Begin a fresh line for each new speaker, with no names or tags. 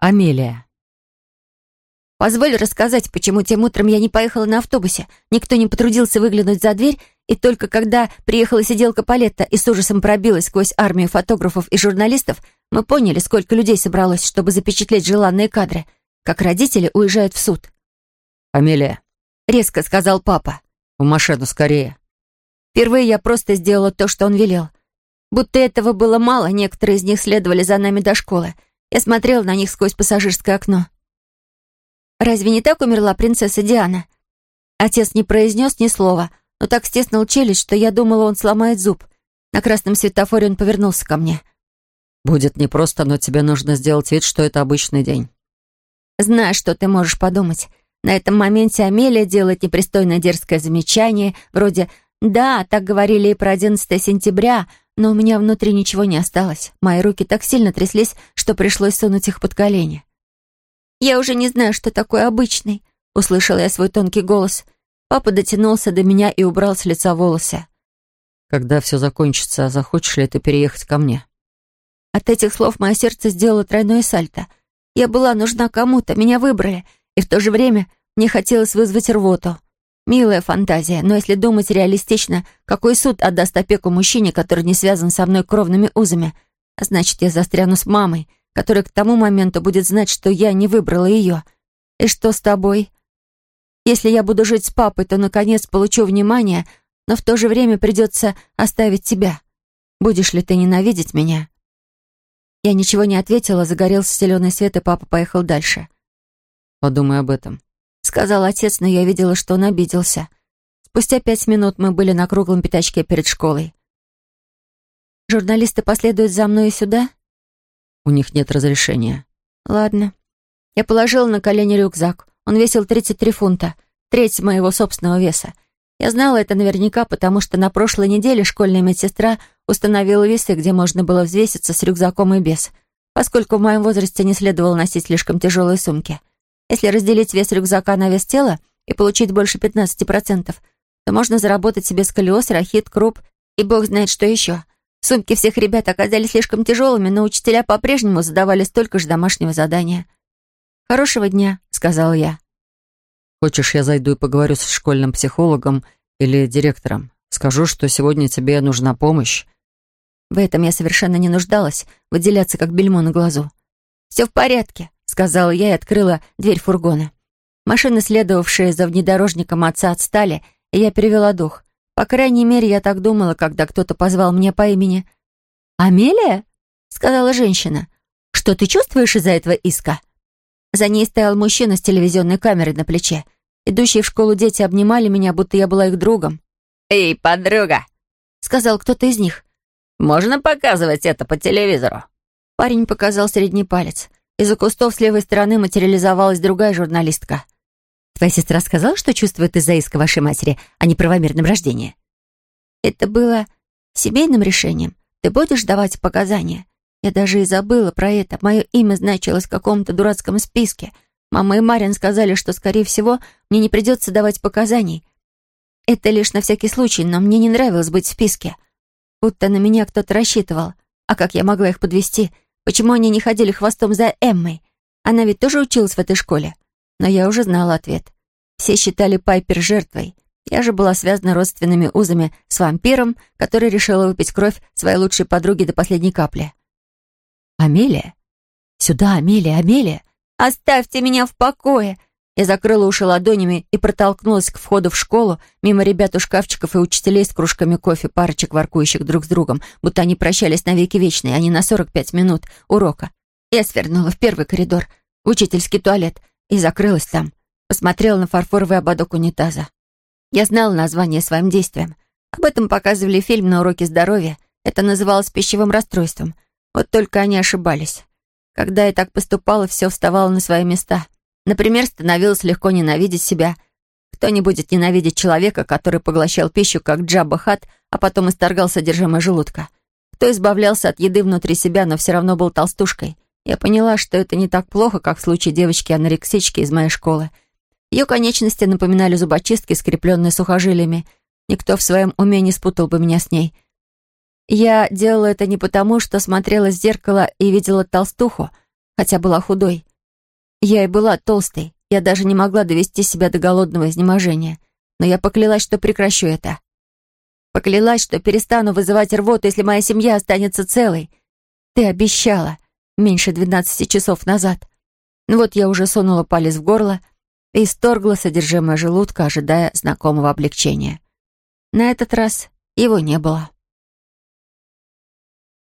Амелия.
«Позволь рассказать, почему тем утром я не поехала на автобусе. Никто не потрудился выглянуть за дверь, и только когда приехала сиделка Палетта и с ужасом пробилась сквозь армию фотографов и журналистов, мы поняли, сколько людей собралось, чтобы запечатлеть желанные кадры, как родители уезжают в суд».
«Амелия», —
резко сказал папа.
«В машину скорее».
Впервые я просто сделала то, что он велел. Будто этого было мало, некоторые из них следовали за нами до школы — я смотрел на них сквозь пассажирское окно. Разве не так умерла принцесса Диана? Отец не произнес ни слова, но так стеснул челюсть, что я думала, он сломает зуб. На красном светофоре он повернулся ко мне.
«Будет непросто, но тебе нужно сделать вид, что это обычный день».
«Знаю, что ты можешь подумать. На этом моменте Амелия делает непристойно дерзкое замечание, вроде «Да, так говорили и про 11 сентября, но у меня внутри ничего не осталось. Мои руки так сильно тряслись, что пришлось сунуть их под колени. «Я уже не знаю, что такое обычный», — услышала я свой тонкий голос. Папа дотянулся до меня и убрал с лица волосы.
«Когда все закончится, захочешь ли ты переехать ко мне?»
От этих слов мое сердце сделало тройное сальто. Я была нужна кому-то, меня выбрали, и в то же время мне хотелось вызвать рвоту. Милая фантазия, но если думать реалистично, какой суд отдаст опеку мужчине, который не связан со мной кровными узами? А значит, я застряну с мамой, которая к тому моменту будет знать, что я не выбрала ее. И что с тобой? Если я буду жить с папой, то, наконец, получу внимание, но в то же время придется оставить тебя. Будешь ли ты ненавидеть меня?» Я ничего не ответила, загорелся зеленый свет, и папа поехал дальше.
«Подумай об этом»,
сказал отец, но я видела, что он обиделся. Спустя пять минут мы были на круглом пятачке перед школой. «Журналисты последуют за мной сюда?»
«У них нет разрешения».
«Ладно». Я положила на колени рюкзак. Он весил 33 фунта, треть моего собственного веса. Я знала это наверняка, потому что на прошлой неделе школьная медсестра установила весы, где можно было взвеситься с рюкзаком и без, поскольку в моем возрасте не следовало носить слишком тяжелые сумки. Если разделить вес рюкзака на вес тела и получить больше 15%, то можно заработать себе сколиоз, рахит, круп и бог знает что еще. Сумки всех ребят оказались слишком тяжелыми, но учителя по-прежнему задавали столько же домашнего задания. «Хорошего дня», — сказал я.
«Хочешь, я зайду и поговорю с школьным психологом или директором? Скажу, что сегодня тебе нужна помощь».
В этом я совершенно не нуждалась, выделяться как бельмо на глазу. «Все в порядке», сказала я и открыла дверь фургона. Машины, следовавшие за внедорожником отца, отстали, и я перевела дух. По крайней мере, я так думала, когда кто-то позвал меня по имени. «Амелия?» — сказала женщина. «Что ты чувствуешь из-за этого иска?» За ней стоял мужчина с телевизионной камерой на плече. Идущие в школу дети обнимали меня, будто я была их другом.
«Эй, подруга!»
— сказал кто-то из них.
«Можно показывать это по телевизору?»
Парень показал средний палец. Из-за кустов с левой стороны материализовалась другая журналистка. «Твоя сестра сказала, что чувствует из-за иска вашей матери а о неправомерном рождении?» «Это было семейным решением. Ты будешь давать показания?» Я даже и забыла про это. Мое имя значилось в каком-то дурацком списке. Мама и Марин сказали, что, скорее всего, мне не придется давать показаний. Это лишь на всякий случай, но мне не нравилось быть в списке. Будто на меня кто-то рассчитывал. А как я могла их подвести? Почему они не ходили хвостом за Эммой? Она ведь тоже училась в этой школе. Но я уже знала ответ. Все считали Пайпер жертвой. Я же была связана родственными узами с вампиром, который решила выпить кровь своей лучшей подруги до последней капли. «Амелия? Сюда, Амелия, Амелия!» «Оставьте меня в покое!» Я закрыла уши ладонями и протолкнулась к входу в школу, мимо ребят у шкафчиков и учителей с кружками кофе, парочек воркующих друг с другом, будто они прощались на веки вечные, а не на 45 минут урока. Я свернула в первый коридор, в учительский туалет, и закрылась там. Посмотрела на фарфоровый ободок унитаза. Я знала название своим действиям. Об этом показывали фильм на уроке здоровья. Это называлось пищевым расстройством. Вот только они ошибались. Когда я так поступала, все вставало на свои места. Например, становилось легко ненавидеть себя. Кто не будет ненавидеть человека, который поглощал пищу, как Джабба Хат, а потом исторгал содержимое желудка? Кто избавлялся от еды внутри себя, но все равно был толстушкой? Я поняла, что это не так плохо, как в случае девочки-анорексички из моей школы. Ее конечности напоминали зубочистки, скрепленные сухожилиями. Никто в своем уме не спутал бы меня с ней. Я делала это не потому, что смотрела в зеркало и видела толстуху, хотя была худой. Я и была толстой. Я даже не могла довести себя до голодного изнеможения. Но я поклялась, что прекращу это. Поклялась, что перестану вызывать рвоту, если моя семья останется целой. Ты обещала. Меньше двенадцати часов назад. Ну вот я уже сунула палец в горло и исторгла содержимое желудка, ожидая знакомого облегчения. На этот раз его не было.